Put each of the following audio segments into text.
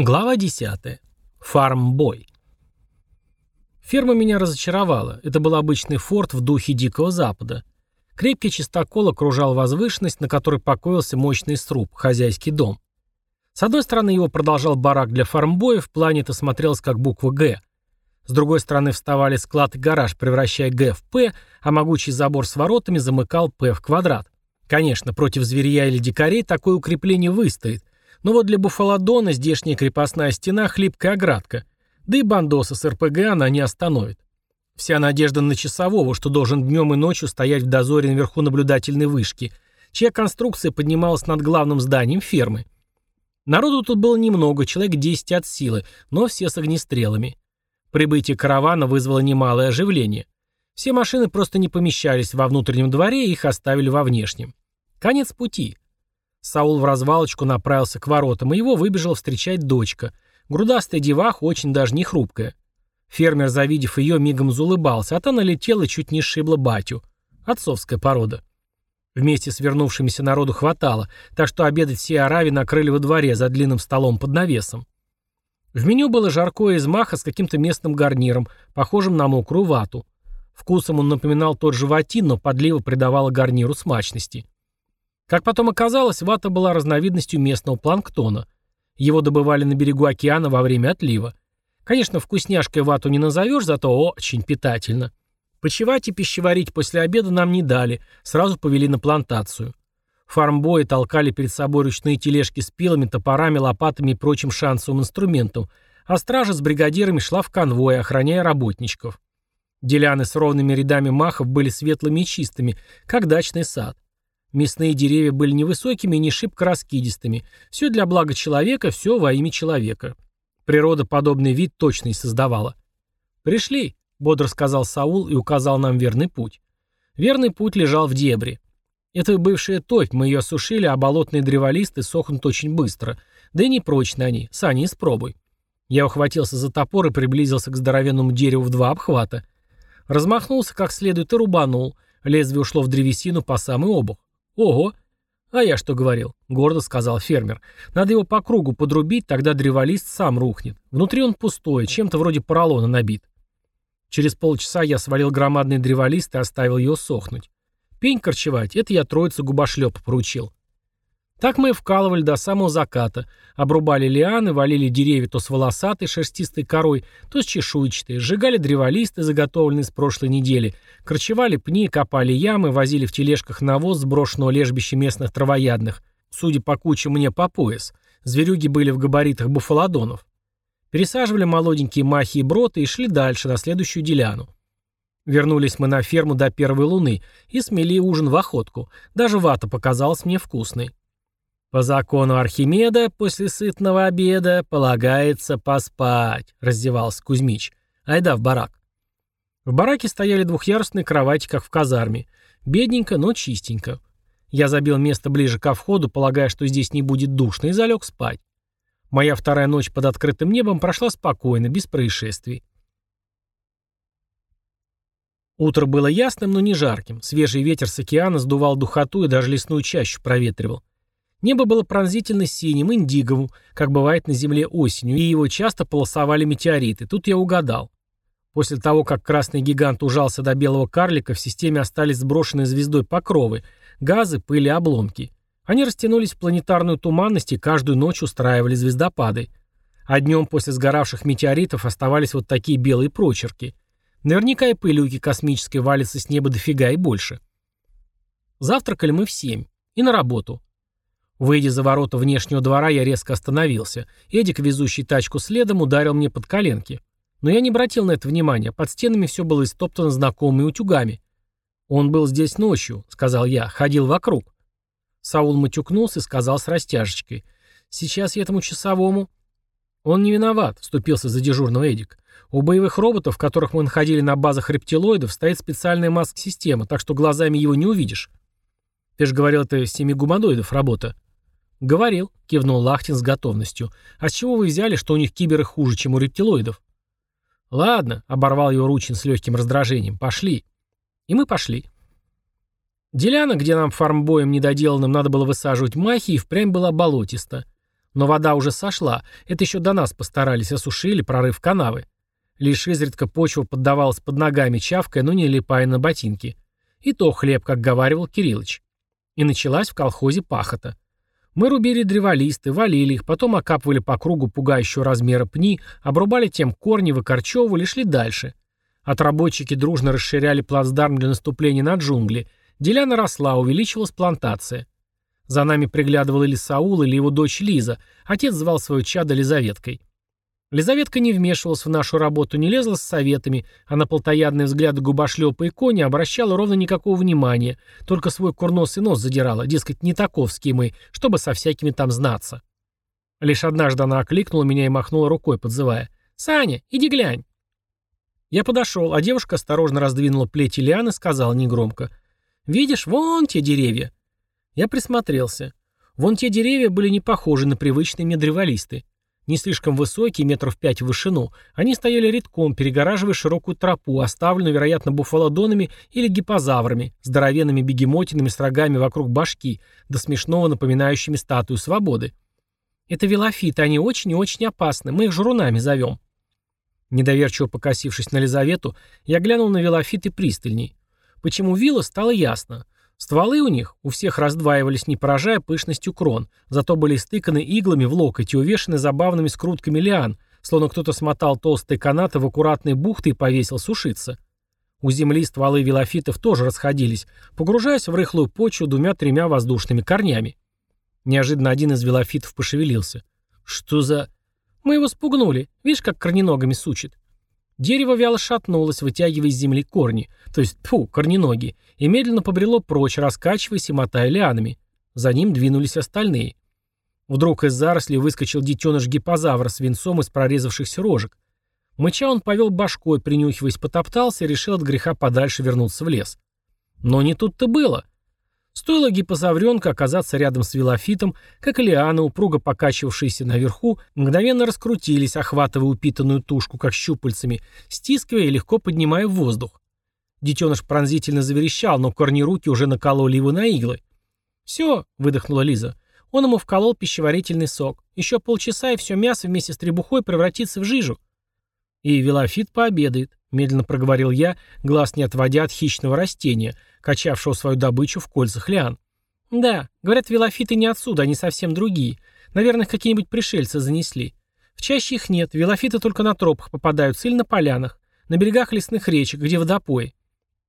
Глава 10. Фармбой. Ферма меня разочаровала. Это был обычный форт в духе Дикого Запада. Крепкий частокол окружал возвышенность, на которой покоился мощный сруб, хозяйский дом. С одной стороны его продолжал барак для фармбоя, в плане это смотрелось как буква «Г». С другой стороны вставали склад и гараж, превращая «Г» в «П», а могучий забор с воротами замыкал «П» в квадрат. Конечно, против зверя или дикарей такое укрепление выстоит, но вот для Буфаладона здешняя крепостная стена – хлипкая оградка. Да и бандоса с РПГ она не остановит. Вся надежда на часового, что должен днем и ночью стоять в дозоре наверху наблюдательной вышки, чья конструкция поднималась над главным зданием фермы. Народу тут было немного, человек 10 от силы, но все с огнестрелами. Прибытие каравана вызвало немалое оживление. Все машины просто не помещались во внутреннем дворе, их оставили во внешнем. Конец пути. Саул в развалочку направился к воротам, и его выбежала встречать дочка. Грудастая деваха, очень даже не хрупкая. Фермер, завидев ее, мигом заулыбался, а та налетела и чуть не сшибла батю. Отцовская порода. Вместе с вернувшимися народу хватало, так что обедать все арави накрыли во дворе за длинным столом под навесом. В меню было жаркое из маха с каким-то местным гарниром, похожим на мокрую вату. Вкусом он напоминал тот же ватин, но подлива придавала гарниру смачности. Как потом оказалось, вата была разновидностью местного планктона. Его добывали на берегу океана во время отлива. Конечно, вкусняшкой вату не назовешь, зато очень питательно. Почевать и пищеварить после обеда нам не дали, сразу повели на плантацию. Фармбои толкали перед собой ручные тележки с пилами, топорами, лопатами и прочим шансовым инструментом, а стража с бригадирами шла в конвой, охраняя работничков. Деляны с ровными рядами махов были светлыми и чистыми, как дачный сад. Мясные деревья были невысокими и не шибко раскидистыми. Все для блага человека, все во имя человека. Природа подобный вид точно и создавала. «Пришли», — бодро сказал Саул и указал нам верный путь. Верный путь лежал в дебре. Это бывшая топь, мы ее осушили, а болотные древолисты сохнут очень быстро. Да и не прочны они, сани испробуй. Я ухватился за топор и приблизился к здоровенному дереву в два обхвата. Размахнулся как следует и рубанул. Лезвие ушло в древесину по самый обух. «Ого!» «А я что говорил?» — гордо сказал фермер. «Надо его по кругу подрубить, тогда древолист сам рухнет. Внутри он пустой, чем-то вроде поролона набит». Через полчаса я свалил громадный древолист и оставил его сохнуть. Пень корчевать — это я троица губошлепа поручил. Так мы вкалывали до самого заката. Обрубали лианы, валили деревья то с волосатой шерстистой корой, то с чешуйчатой, сжигали древолисты, заготовленные с прошлой недели, корчевали пни, копали ямы, возили в тележках навоз сброшенного лежбища местных травоядных. Судя по куче, мне по пояс. Зверюги были в габаритах буфалодонов. Пересаживали молоденькие махи и броты и шли дальше, на следующую деляну. Вернулись мы на ферму до первой луны и смели ужин в охотку. Даже вата показалась мне вкусной. «По закону Архимеда после сытного обеда полагается поспать», — раздевался Кузьмич. «Айда в барак». В бараке стояли двухъярусные кровати, как в казарме. Бедненько, но чистенько. Я забил место ближе ко входу, полагая, что здесь не будет душно, и залег спать. Моя вторая ночь под открытым небом прошла спокойно, без происшествий. Утро было ясным, но не жарким. Свежий ветер с океана сдувал духоту и даже лесную чащу проветривал. Небо было пронзительно синим, индиговым, как бывает на Земле осенью, и его часто полосовали метеориты. Тут я угадал. После того, как красный гигант ужался до белого карлика, в системе остались сброшенные звездой покровы, газы, пыль и обломки. Они растянулись в планетарную туманность и каждую ночь устраивали звездопады. А днем после сгоравших метеоритов оставались вот такие белые прочерки. Наверняка и пылюки космической валятся с неба дофига и больше. Завтракали мы в семь. И на работу. Выйдя за ворота внешнего двора, я резко остановился. Эдик, везущий тачку следом, ударил мне под коленки. Но я не обратил на это внимания. Под стенами все было истоптано знакомыми утюгами. «Он был здесь ночью», — сказал я, — «ходил вокруг». Саул матюкнулся и сказал с растяжечкой. «Сейчас я этому часовому...» «Он не виноват», — вступился за дежурного Эдик. «У боевых роботов, которых мы находили на базах рептилоидов, стоит специальная маск-система, так что глазами его не увидишь». «Ты же говорил, это семигуманоидов работа». «Говорил», — кивнул Лахтин с готовностью. «А с чего вы взяли, что у них киберы хуже, чем у рептилоидов?» «Ладно», — оборвал его Ручин с легким раздражением. «Пошли». И мы пошли. Деляна, где нам фармбоем недоделанным надо было высаживать махи, и впрямь была болотиста. Но вода уже сошла, это еще до нас постарались, осушили прорыв канавы. Лишь изредка почва поддавалась под ногами, чавкая, но не липая на ботинки. И то хлеб, как говаривал Кириллыч. И началась в колхозе пахота. Мы рубили древолисты, валили их, потом окапывали по кругу пугающего размера пни, обрубали тем корни, выкорчевывали шли дальше. Отработчики дружно расширяли плацдарм для наступления на джунгли. Деляна росла, увеличивалась плантация. За нами приглядывал или Саул, или его дочь Лиза. Отец звал свою чадо Лизаветкой. Лизаветка не вмешивалась в нашу работу, не лезла с советами, а на полтоядные взгляды губошлепа и кони обращала ровно никакого внимания, только свой курносый нос задирала, дескать, не таковские мы, чтобы со всякими там знаться. Лишь однажды она окликнула меня и махнула рукой, подзывая. «Саня, иди глянь». Я подошел, а девушка осторожно раздвинула плети лианы и сказала негромко. «Видишь, вон те деревья». Я присмотрелся. Вон те деревья были не похожи на привычные мне древолисты. Не слишком высокие, метров пять в вышину, они стояли редком, перегораживая широкую тропу, оставленную, вероятно, буфалодонами или гипозаврами, здоровенными бегемотинами с рогами вокруг башки, до смешного напоминающими статую свободы. Это велофиты, они очень и очень опасны, мы их журунами зовем. Недоверчиво покосившись на Лизавету, я глянул на велофиты пристальней. Почему вилла, стало ясно. Стволы у них у всех раздваивались, не поражая пышностью крон, зато были стыканы иглами в локоть и увешаны забавными скрутками лиан, словно кто-то смотал толстые канаты в аккуратные бухты и повесил сушиться. У земли стволы велофитов тоже расходились, погружаясь в рыхлую почву двумя-тремя воздушными корнями. Неожиданно один из велофитов пошевелился. «Что за...» «Мы его спугнули. Видишь, как корненогами сучит?» Дерево вяло шатнулось, вытягивая из земли корни, то есть, фу, корненоги, и медленно побрело прочь, раскачиваясь и мотая лианами. За ним двинулись остальные. Вдруг из зарослей выскочил детеныш гипозавра с венцом из прорезавшихся рожек. Мыча он повел башкой, принюхиваясь, потоптался и решил от греха подальше вернуться в лес. Но не тут-то было. Стоило гипозавренка оказаться рядом с велофитом, как лианы, упруго покачивавшиеся наверху, мгновенно раскрутились, охватывая упитанную тушку, как щупальцами, стискивая и легко поднимая в воздух. Детеныш пронзительно заверещал, но корни руки уже накололи его на иглы. «Все», — выдохнула Лиза, — он ему вколол пищеварительный сок. Еще полчаса, и все мясо вместе с требухой превратится в жижу. «И велофит пообедает», — медленно проговорил я, глаз не отводя от хищного растения, качавшего свою добычу в кольцах лиан. «Да, говорят, велофиты не отсюда, они совсем другие. Наверное, какие-нибудь пришельцы занесли. В чаще их нет, велофиты только на тропах попадаются или на полянах, на берегах лесных речек, где водопои.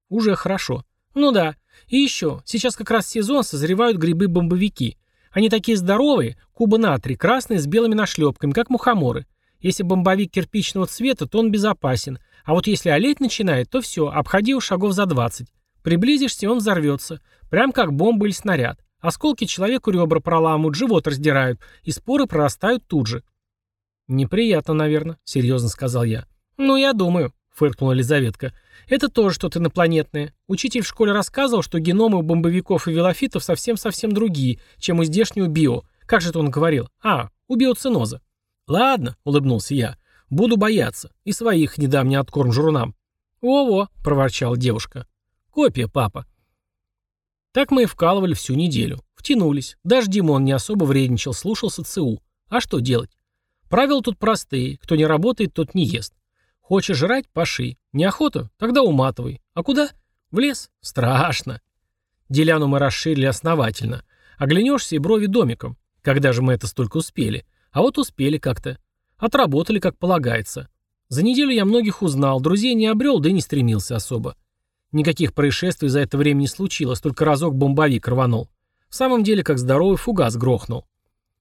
Уже хорошо. Ну да. И еще, сейчас как раз сезон, созревают грибы-бомбовики. Они такие здоровые, куба натрий, красные с белыми нашлепками, как мухоморы. Если бомбовик кирпичного цвета, то он безопасен. А вот если олеть начинает, то все, обходи его шагов за 20. Приблизишься, он взорвется. Прям как бомба или снаряд. Осколки человеку ребра проламывают, живот раздирают, и споры прорастают тут же. «Неприятно, наверное», — серьезно сказал я. «Ну, я думаю», — фыркнула Лизаветка. «Это тоже что-то инопланетное. Учитель в школе рассказывал, что геномы у бомбовиков и велофитов совсем-совсем другие, чем у здешнего био. Как же это он говорил? А, у биоциноза». «Ладно», — улыбнулся я. «Буду бояться. И своих не дам ни откорм журнам». «Во-во», — проворчала девушка. Копия, папа. Так мы и вкалывали всю неделю. Втянулись. Даже Димон не особо вредничал, слушался ЦУ. А что делать? Правила тут простые. Кто не работает, тот не ест. Хочешь жрать – паши. Неохота – тогда уматывай. А куда? В лес? Страшно. Деляну мы расширили основательно. Оглянешься и брови домиком. Когда же мы это столько успели? А вот успели как-то. Отработали, как полагается. За неделю я многих узнал, друзей не обрел, да и не стремился особо. Никаких происшествий за это время не случилось, только разок бомбовик рванул. В самом деле, как здоровый фугас грохнул.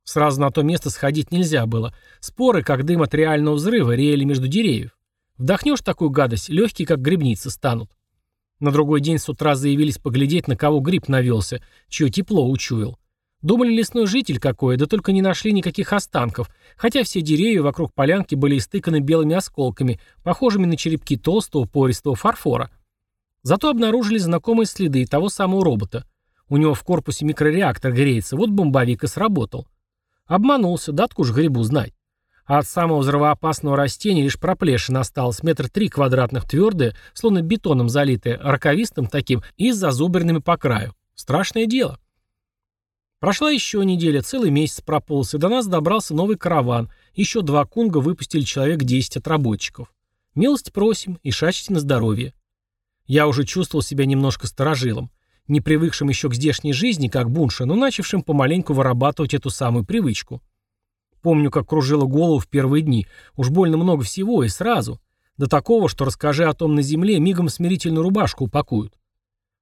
Сразу на то место сходить нельзя было. Споры, как дым от реального взрыва, реяли между деревьев. Вдохнешь такую гадость, легкие, как грибницы, станут. На другой день с утра заявились поглядеть, на кого гриб навелся, чье тепло учуял. Думали, лесной житель какой, да только не нашли никаких останков, хотя все деревья вокруг полянки были истыканы белыми осколками, похожими на черепки толстого пористого фарфора. Зато обнаружили знакомые следы того самого робота. У него в корпусе микрореактор греется, вот бомбовик и сработал. Обманулся, да откуда ж грибу знать. А от самого взрывоопасного растения лишь проплешина осталась, метр три квадратных твердое, словно бетоном залитое, раковистым таким и с зазубренными по краю. Страшное дело. Прошла еще неделя, целый месяц прополз, и до нас добрался новый караван. Еще два кунга выпустили человек 10 отработчиков. Милость просим и шачьте на здоровье. Я уже чувствовал себя немножко сторожилом, не привыкшим еще к здешней жизни, как бунша, но начавшим помаленьку вырабатывать эту самую привычку. Помню, как кружила голову в первые дни. Уж больно много всего и сразу. До такого, что расскажи о том на земле, мигом смирительную рубашку упакуют.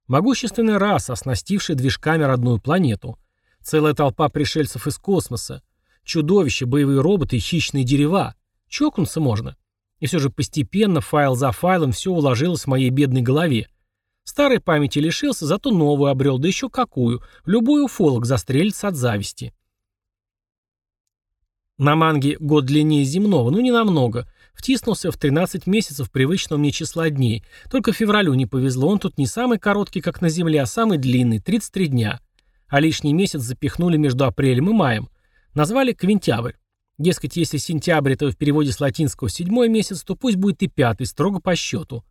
Могущественная раса, оснастившая движками родную планету. Целая толпа пришельцев из космоса. Чудовища, боевые роботы и хищные дерева. Чокнуться можно. И все же постепенно, файл за файлом, все уложилось в моей бедной голове. Старой памяти лишился, зато новую обрел, да еще какую. Любой уфолог застрелится от зависти. На манге год длиннее земного, ну не намного. Втиснулся в 13 месяцев привычного мне числа дней. Только февралю не повезло, он тут не самый короткий, как на Земле, а самый длинный, 33 дня. А лишний месяц запихнули между апрелем и маем. Назвали Квинтябрь. Дескать, если сентябрь это в переводе с латинского седьмой месяц, то пусть будет и пятый, строго по счету.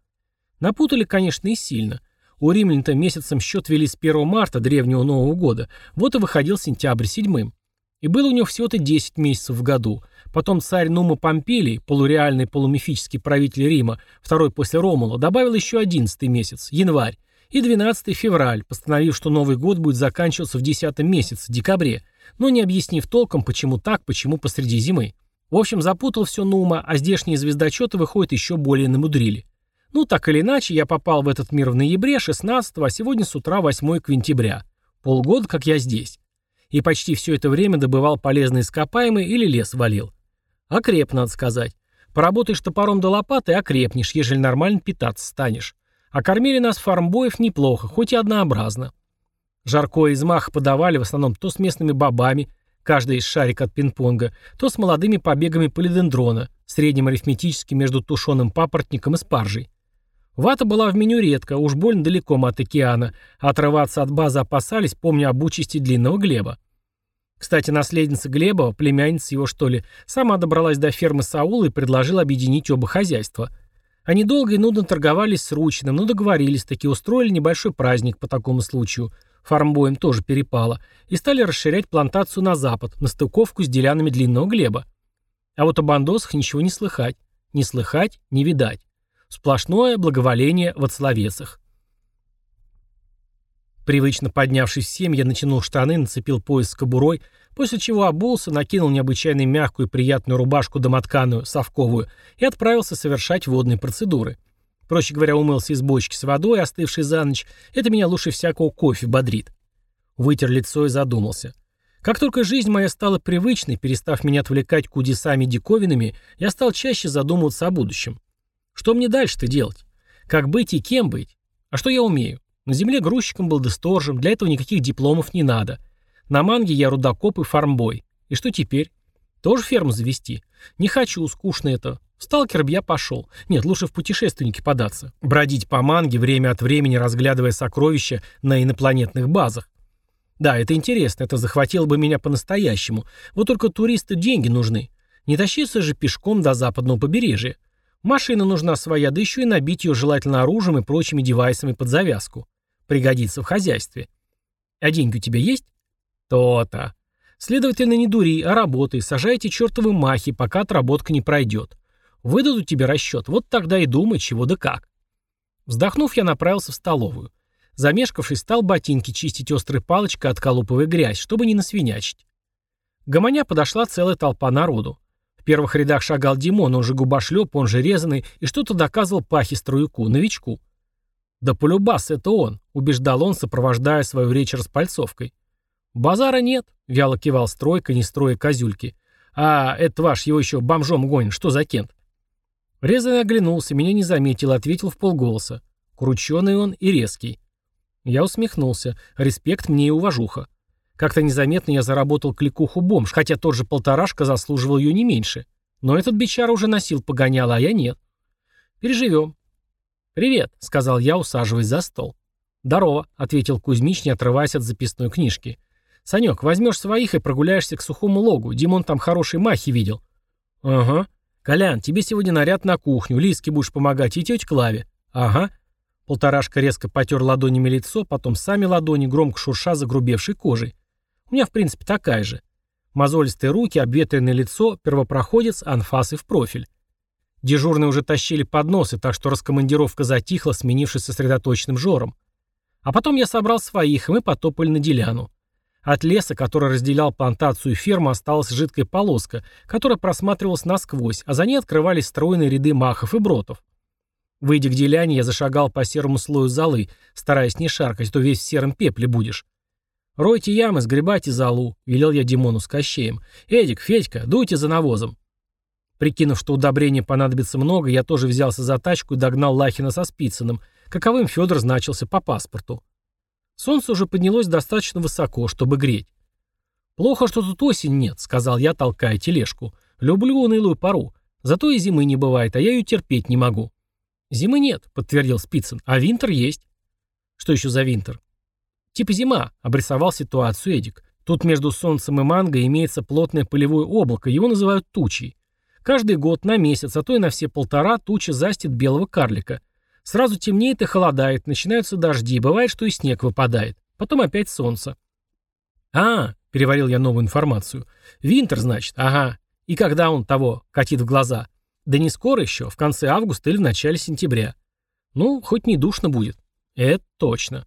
Напутали, конечно, и сильно. У римлян-то месяцем счет вели с 1 марта древнего Нового года, вот и выходил сентябрь седьмым. И было у него всего-то 10 месяцев в году. Потом царь Нума Помпилий, полуреальный полумифический правитель Рима, второй после Ромула, добавил еще 11 месяц, январь, и 12 февраль, постановив, что Новый год будет заканчиваться в 10 месяце, декабре, но не объяснив толком, почему так, почему посреди зимы. В общем, запутал все Нума, а здешние звездочеты, выходят, еще более намудрили. Ну, так или иначе, я попал в этот мир в ноябре 16 а сегодня с утра 8 квинтября. Полгода, как я здесь. И почти все это время добывал полезные ископаемые или лес валил. Окреп, надо сказать. Поработаешь топором до лопаты, окрепнешь, ежели нормально питаться станешь. А кормили нас фармбоев неплохо, хоть и однообразно. Жаркое из маха подавали в основном то с местными бобами, каждый из шарик от пинг-понга, то с молодыми побегами полидендрона, средним арифметическим между тушеным папоротником и спаржей. Вата была в меню редко, уж больно далеко мы от океана, а отрываться от базы опасались, помня об участи длинного Глеба. Кстати, наследница Глебова, племянница его что ли, сама добралась до фермы Саула и предложила объединить оба хозяйства. Они долго и нудно торговались с Ручиным, но договорились, таки устроили небольшой праздник по такому случаю – фармбоем тоже перепало, и стали расширять плантацию на запад, на стыковку с делянами длинного глеба. А вот о бандосах ничего не слыхать. Не слыхать, не видать. Сплошное благоволение в отсловецах. Привычно поднявшись в семь, я натянул штаны, нацепил пояс с кобурой, после чего обулся, накинул необычайно мягкую и приятную рубашку домотканую, совковую, и отправился совершать водные процедуры. Проще говоря, умылся из бочки с водой, остывшей за ночь. Это меня лучше всякого кофе бодрит. Вытер лицо и задумался. Как только жизнь моя стала привычной, перестав меня отвлекать кудесами диковинами, я стал чаще задумываться о будущем. Что мне дальше-то делать? Как быть и кем быть? А что я умею? На земле грузчиком был десторжем, для этого никаких дипломов не надо. На манге я рудокоп и фармбой. И что теперь? Тоже ферму завести? Не хочу, скучно это. В сталкер я пошел. Нет, лучше в путешественники податься. Бродить по манге, время от времени разглядывая сокровища на инопланетных базах. Да, это интересно, это захватило бы меня по-настоящему. Вот только туристы деньги нужны. Не тащиться же пешком до западного побережья. Машина нужна своя, да еще и набить ее желательно оружием и прочими девайсами под завязку. Пригодится в хозяйстве. А деньги у тебя есть? То-то. Следовательно, не дури, а работай, сажайте чертовы махи, пока отработка не пройдет. Выдадут тебе расчет, вот тогда и думай, чего да как. Вздохнув, я направился в столовую. Замешкавшись, стал ботинки чистить острой палочкой, отколупывая грязь, чтобы не насвинячить. Гомоня подошла целая толпа народу. В первых рядах шагал Димон, он же губошлеп, он же резанный, и что-то доказывал Пахе Строюку, новичку. «Да полюбас, это он», — убеждал он, сопровождая свою речь распальцовкой. «Базара нет», — вяло кивал стройка, не строя козюльки. «А, это ваш его еще бомжом гонит, что за кент?» Резанный оглянулся, меня не заметил, ответил в полголоса. Крученый он и резкий. Я усмехнулся. Респект мне и уважуха. Как-то незаметно я заработал кликуху бомж, хотя тот же полторашка заслуживал ее не меньше. Но этот бичара уже носил погоняло, а я нет. Переживем. «Привет», — сказал я, усаживаясь за стол. «Здорово», — ответил Кузьмич, не отрываясь от записной книжки. «Санек, возьмешь своих и прогуляешься к сухому логу. Димон там хорошие махи видел». «Ага», «Колян, тебе сегодня наряд на кухню, Лиске будешь помогать и тетя Клаве». «Ага». Полторашка резко потер ладонями лицо, потом сами ладони, громко шурша загрубевшей кожей. У меня, в принципе, такая же. Мозолистые руки, обветренное лицо, первопроходец, анфас и в профиль. Дежурные уже тащили подносы, так что раскомандировка затихла, сменившись сосредоточенным жором. А потом я собрал своих, и мы потопали на деляну. От леса, который разделял плантацию и ферму, осталась жидкая полоска, которая просматривалась насквозь, а за ней открывались стройные ряды махов и бротов. Выйдя к деляне, я зашагал по серому слою золы, стараясь не шаркать, то весь в сером пепле будешь. «Ройте ямы, сгребайте золу», — велел я Димону с Кощеем. «Эдик, Федька, дуйте за навозом». Прикинув, что удобрения понадобится много, я тоже взялся за тачку и догнал Лахина со Спицыным, каковым Федор значился по паспорту. Солнце уже поднялось достаточно высоко, чтобы греть. «Плохо, что тут осень нет», — сказал я, толкая тележку. «Люблю унылую пару. Зато и зимы не бывает, а я ее терпеть не могу». «Зимы нет», — подтвердил Спицын, — «а винтер есть». «Что еще за винтер?» «Типа зима», — обрисовал ситуацию Эдик. «Тут между солнцем и манго имеется плотное пылевое облако, его называют тучей. Каждый год на месяц, а то и на все полтора туча застит белого карлика. Сразу темнеет и холодает, начинаются дожди, бывает, что и снег выпадает. Потом опять солнце. «А, — переварил я новую информацию. Винтер, значит, ага. И когда он того катит в глаза? Да не скоро еще, в конце августа или в начале сентября. Ну, хоть не душно будет. Это точно.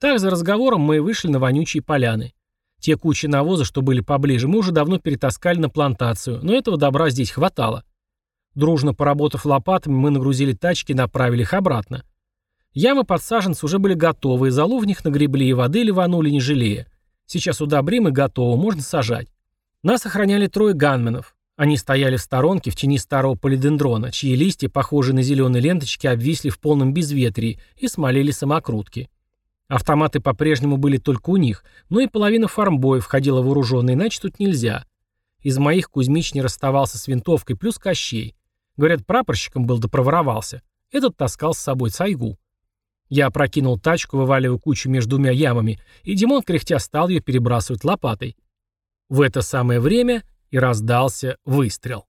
Так, за разговором мы вышли на вонючие поляны. Те кучи навоза, что были поближе, мы уже давно перетаскали на плантацию, но этого добра здесь хватало. Дружно поработав лопатами, мы нагрузили тачки и направили их обратно. Ямы под саженцы уже были готовы, и залу в них нагребли, и воды ливанули, не жалея. Сейчас удобрим и готово, можно сажать. Нас охраняли трое ганменов. Они стояли в сторонке в тени старого полидендрона, чьи листья, похожие на зеленые ленточки, обвисли в полном безветрии и смолили самокрутки. Автоматы по-прежнему были только у них, но и половина фармбоев входила вооруженной, иначе тут нельзя. Из моих Кузьмич не расставался с винтовкой, плюс Кощей. Говорят, прапорщиком был да проворовался. Этот таскал с собой сайгу. Я опрокинул тачку, вываливая кучу между двумя ямами, и Димон кряхтя стал ее перебрасывать лопатой. В это самое время и раздался выстрел.